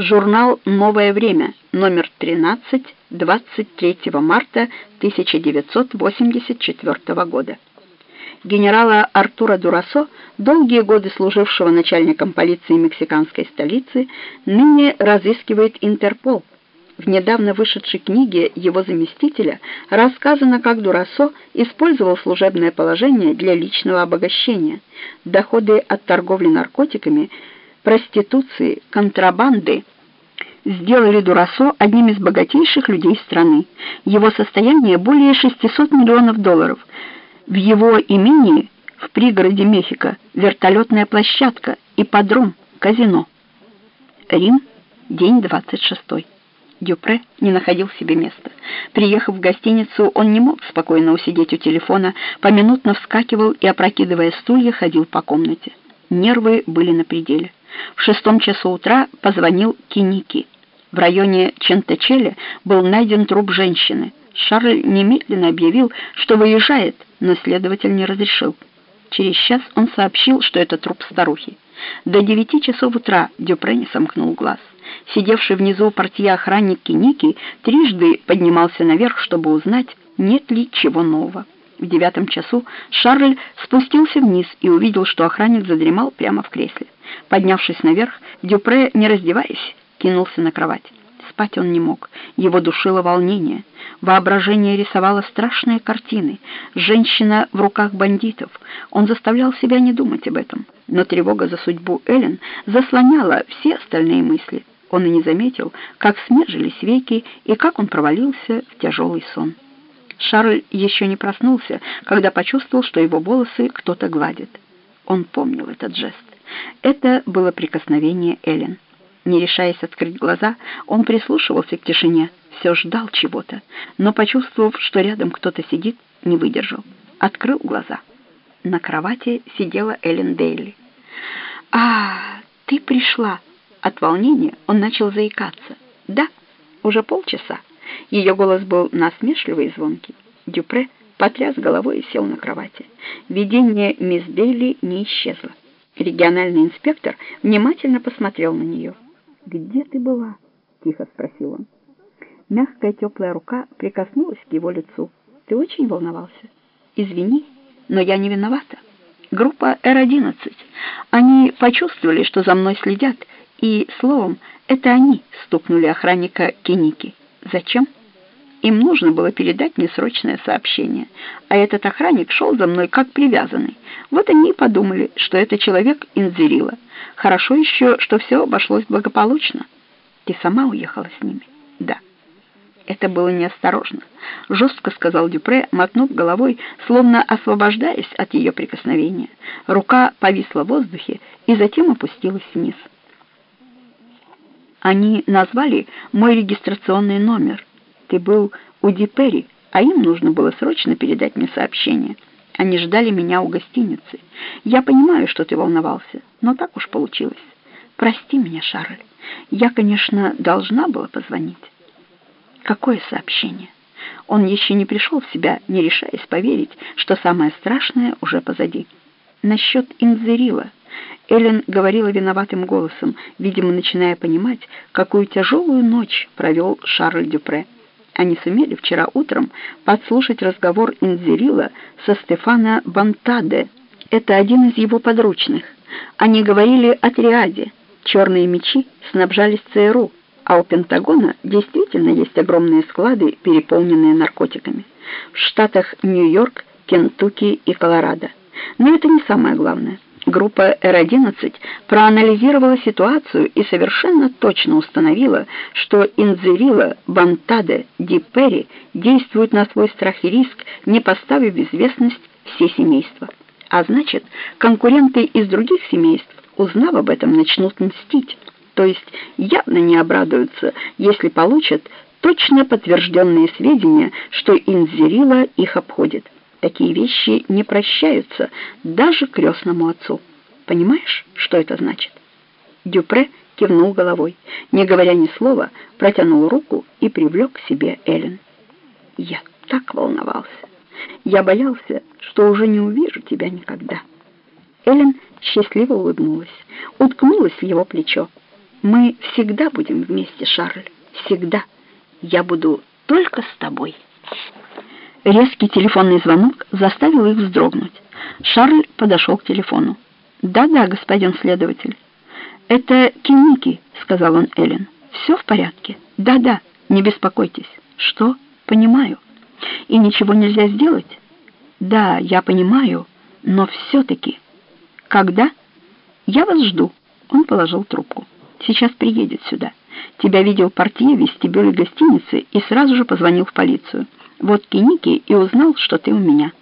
Журнал «Новое время», номер 13, 23 марта 1984 года. Генерала Артура Дурасо, долгие годы служившего начальником полиции мексиканской столицы, ныне разыскивает Интерпол. В недавно вышедшей книге его заместителя рассказано, как Дурасо использовал служебное положение для личного обогащения. Доходы от торговли наркотиками – проституции, контрабанды сделали Дурасо одним из богатейших людей страны. Его состояние более 600 миллионов долларов. В его имении в пригороде Мехико вертолетная площадка, ипподром, казино. Рим, день 26. Дюпре не находил себе места. Приехав в гостиницу, он не мог спокойно усидеть у телефона, поминутно вскакивал и, опрокидывая стулья, ходил по комнате. Нервы были на пределе. В шестом часу утра позвонил Киники. В районе Чентечеле был найден труп женщины. Шарль немедленно объявил, что выезжает, но следователь не разрешил. Через час он сообщил, что это труп старухи. До девяти часов утра Дюпре не сомкнул глаз. Сидевший внизу портье охранник Киники трижды поднимался наверх, чтобы узнать, нет ли чего нового. В девятом часу Шарль спустился вниз и увидел, что охранник задремал прямо в кресле. Поднявшись наверх, Дюпре, не раздеваясь, кинулся на кровать. Спать он не мог, его душило волнение. Воображение рисовало страшные картины. Женщина в руках бандитов. Он заставлял себя не думать об этом. Но тревога за судьбу Эллен заслоняла все остальные мысли. Он и не заметил, как смежились веки и как он провалился в тяжелый сон. Шарль еще не проснулся, когда почувствовал, что его волосы кто-то гладит. Он помнил этот жест. Это было прикосновение Эллен. Не решаясь открыть глаза, он прислушивался к тишине, все ждал чего-то, но, почувствовав, что рядом кто-то сидит, не выдержал. Открыл глаза. На кровати сидела Эллен Дейли. «А, ты пришла!» От волнения он начал заикаться. «Да, уже полчаса». Ее голос был насмешливый и звонкий. Дюпре потряс головой и сел на кровати. Видение мисс Дейли не исчезло. Региональный инспектор внимательно посмотрел на нее. «Где ты была?» — тихо спросил он. Мягкая теплая рука прикоснулась к его лицу. «Ты очень волновался?» «Извини, но я не виновата. Группа Р-11. Они почувствовали, что за мной следят, и, словом, это они стукнули охранника Киники. Зачем?» Им нужно было передать мне срочное сообщение, а этот охранник шел за мной как привязанный. Вот они и подумали, что это человек Инзерила. Хорошо еще, что все обошлось благополучно. Ты сама уехала с ними? Да. Это было неосторожно, жестко сказал Дюпре, мотнув головой, словно освобождаясь от ее прикосновения. Рука повисла в воздухе и затем опустилась вниз. Они назвали мой регистрационный номер — ты был у Дипери, а им нужно было срочно передать мне сообщение. Они ждали меня у гостиницы. Я понимаю, что ты волновался, но так уж получилось. Прости меня, Шарль. Я, конечно, должна была позвонить. Какое сообщение? Он еще не пришел в себя, не решаясь поверить, что самое страшное уже позади. Насчет Инзерила. Эллен говорила виноватым голосом, видимо, начиная понимать, какую тяжелую ночь провел Шарль Дюпре. Они сумели вчера утром подслушать разговор Инзерила со Стефана Бантаде. Это один из его подручных. Они говорили о триаде. Черные мечи снабжались ЦРУ, а у Пентагона действительно есть огромные склады, переполненные наркотиками. В штатах Нью-Йорк, Кентукки и Колорадо. Но это не самое главное. Группа Р-11 проанализировала ситуацию и совершенно точно установила, что Инзерила, Бантаде, Диппери действуют на свой страх и риск, не поставив в известность все семейства. А значит, конкуренты из других семейств, узнав об этом, начнут мстить, то есть явно не обрадуются, если получат точно подтвержденные сведения, что Инзерила их обходит. Такие вещи не прощаются даже крестному отцу. Понимаешь, что это значит?» Дюпре кивнул головой, не говоря ни слова, протянул руку и привлек к себе Эллен. «Я так волновался. Я боялся, что уже не увижу тебя никогда». Эллен счастливо улыбнулась, уткнулась в его плечо. Мы всегда будем вместе, Шарль, всегда. Я буду только с тобой». Резкий телефонный звонок заставил их вздрогнуть. Шарль подошел к телефону. «Да-да, господин следователь». «Это Киники», — сказал он Эллен. «Все в порядке?» «Да-да, не беспокойтесь». «Что? Понимаю. И ничего нельзя сделать?» «Да, я понимаю, но все-таки...» «Когда?» «Я вас жду». Он положил трубку. «Сейчас приедет сюда. Тебя видел портье в вестибюле гостиницы и сразу же позвонил в полицию. Вот Киники и узнал, что ты у меня».